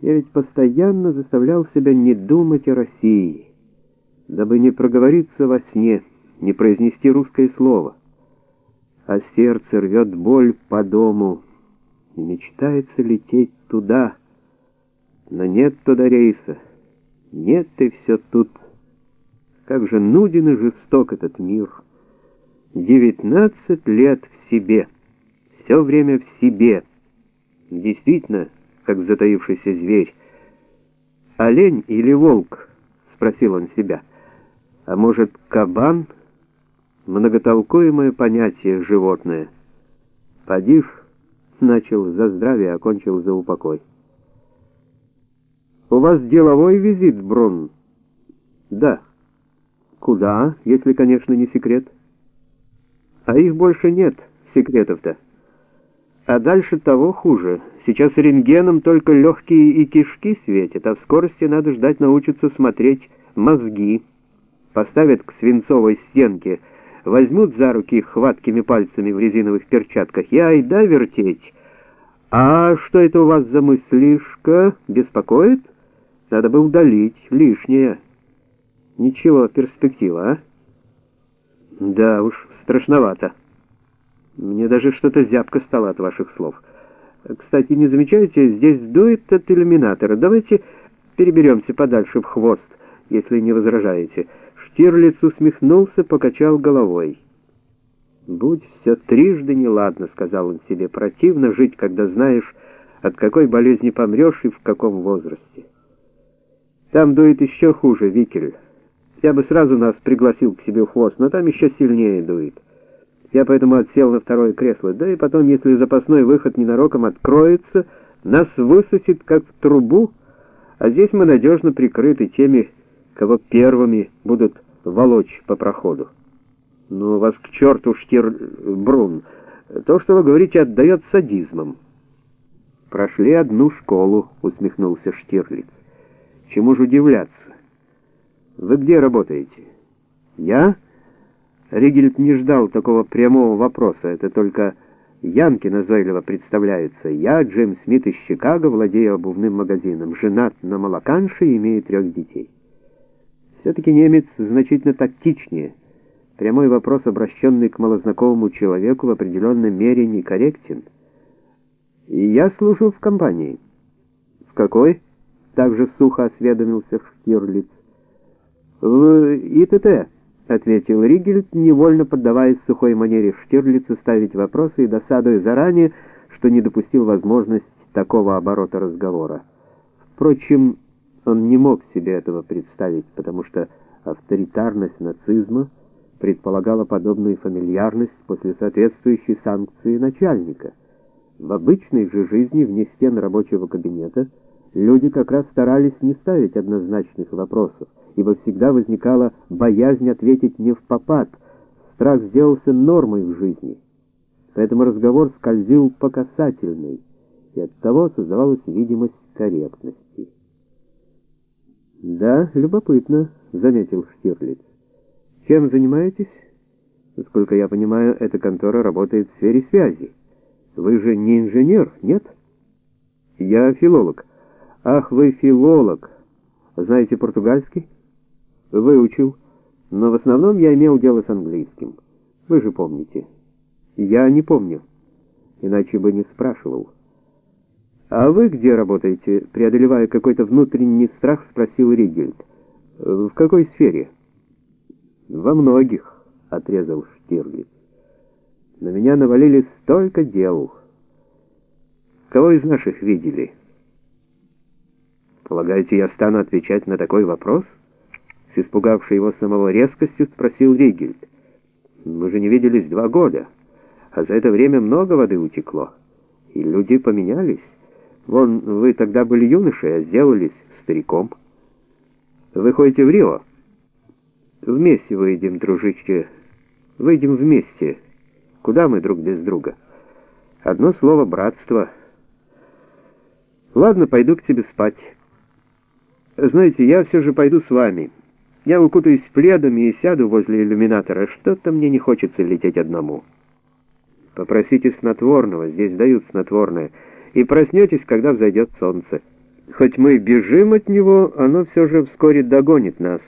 Я ведь постоянно заставлял себя не думать о России, дабы не проговориться во сне, не произнести русское слово. А сердце рвет боль по дому, и мечтается лететь туда. Но нет туда рейса, нет и все тут. Как же нуден и жесток этот мир. Девятнадцать лет в себе, все время в себе. Действительно, как затаившийся зверь. «Олень или волк?» — спросил он себя. «А может, кабан?» Многотолкуемое понятие животное. «Подишь?» — начал за здравие, окончил за упокой. «У вас деловой визит, Брун?» «Да». «Куда, если, конечно, не секрет?» «А их больше нет, секретов-то». А дальше того хуже. Сейчас рентгеном только легкие и кишки светят, а в скорости надо ждать научиться смотреть мозги. Поставят к свинцовой стенке, возьмут за руки хваткими пальцами в резиновых перчатках и айда вертеть. А что это у вас за мыслишка? Беспокоит? Надо бы удалить лишнее. Ничего, перспектива, а? Да уж, страшновато. Мне даже что-то зябко стало от ваших слов. Кстати, не замечаете, здесь дует от иллюминатора. Давайте переберемся подальше в хвост, если не возражаете. Штирлиц усмехнулся, покачал головой. «Будь все трижды неладно», — сказал он себе, — «противно жить, когда знаешь, от какой болезни помрешь и в каком возрасте». «Там дует еще хуже, Викель. Я бы сразу нас пригласил к себе в хвост, но там еще сильнее дует». Я поэтому отсел на второе кресло. Да и потом, если запасной выход ненароком откроется, нас высосет как в трубу, а здесь мы надежно прикрыты теми, кого первыми будут волочь по проходу. Ну, вас к черту, Штирбрун. То, что вы говорите, отдает садизмом. Прошли одну школу, усмехнулся Штирлиц. Чему же удивляться? Вы где работаете? Я? Ригельд не ждал такого прямого вопроса, это только Янки назойливо представляются. Я, Джеймс Смит из Чикаго, владею обувным магазином, женат на молоканше и имею трех детей. Все-таки немец значительно тактичнее. Прямой вопрос, обращенный к малознакомому человеку, в определенной мере некорректен. И я служу в компании. В какой? Также сухо осведомился Штирлиц. В ИТТ ответил Ригельд, невольно поддаваясь сухой манере Штирлица ставить вопросы и досадуя заранее, что не допустил возможность такого оборота разговора. Впрочем, он не мог себе этого представить, потому что авторитарность нацизма предполагала подобную фамильярность после соответствующей санкции начальника. В обычной же жизни вне стен рабочего кабинета люди как раз старались не ставить однозначных вопросов, ибо всегда возникала боязнь ответить не в попад. Страх сделался нормой в жизни. Поэтому разговор скользил по касательной, и оттого создавалась видимость корректности. «Да, любопытно», — заметил Штирлиц. «Чем занимаетесь?» «Насколько я понимаю, эта контора работает в сфере связи. Вы же не инженер, нет?» «Я филолог». «Ах, вы филолог! Знаете португальский?» Выучил, но в основном я имел дело с английским. Вы же помните. Я не помню, иначе бы не спрашивал. А вы где работаете? Преодолевая какой-то внутренний страх, спросил Ригельд. В какой сфере? Во многих, отрезал Штирлиц. На меня навалились столько дел. Кого из наших видели? Полагаете, я стану отвечать на такой вопрос? — с испугавшей его самого резкостью спросил Ригельд. «Мы же не виделись два года, а за это время много воды утекло, и люди поменялись. Вон, вы тогда были юношей, а сделались стариком. Вы ходите в Рио? Вместе выйдем, дружище, выйдем вместе. Куда мы друг без друга? Одно слово — братство. Ладно, пойду к тебе спать. Знаете, я все же пойду с вами». Я укутаюсь пледами и сяду возле иллюминатора. Что-то мне не хочется лететь одному. Попросите снотворного, здесь дают снотворное, и проснетесь, когда взойдет солнце. Хоть мы бежим от него, оно все же вскоре догонит нас.